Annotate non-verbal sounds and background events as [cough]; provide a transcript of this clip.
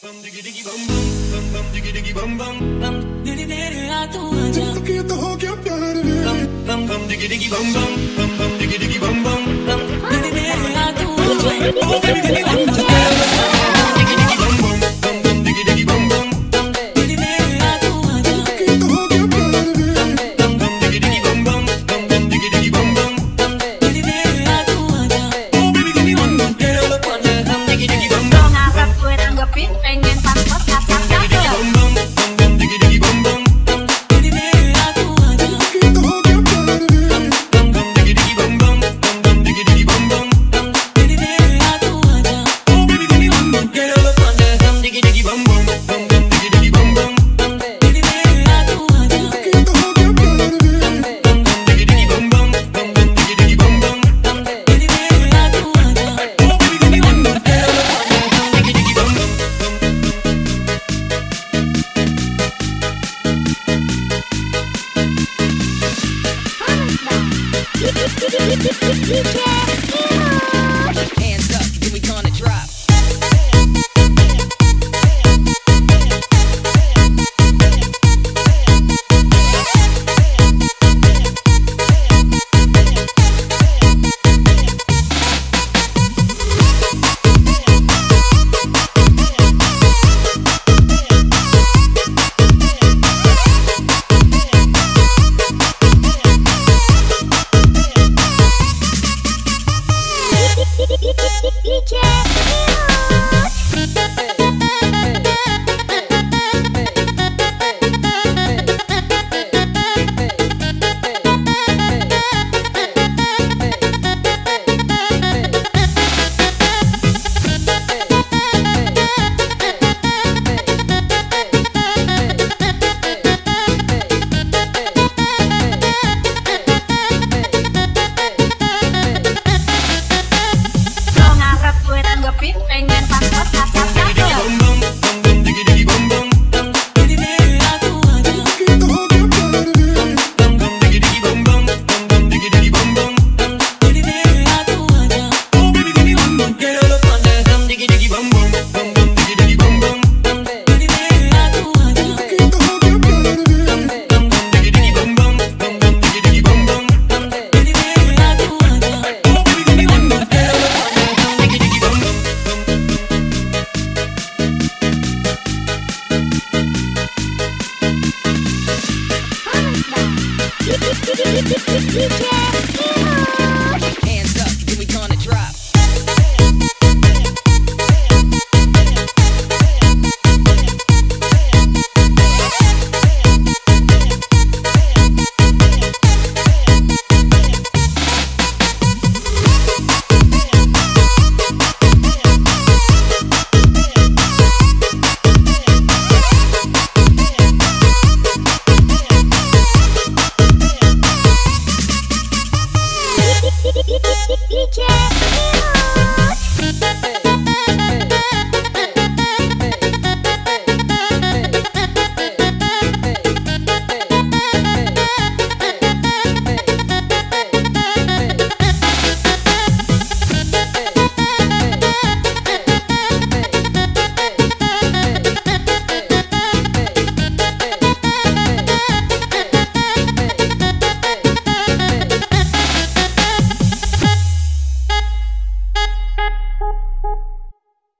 Bum diggy diggy bum bum, bum diggy diggy bum bum, bum. Meri meri aato. Just tokiyat ho kya pyaar? Bum bum diggy diggy bum bum, bum diggy diggy bum bum. Oh, baby, baby, I'm Hands [laughs] Yeah. [laughs]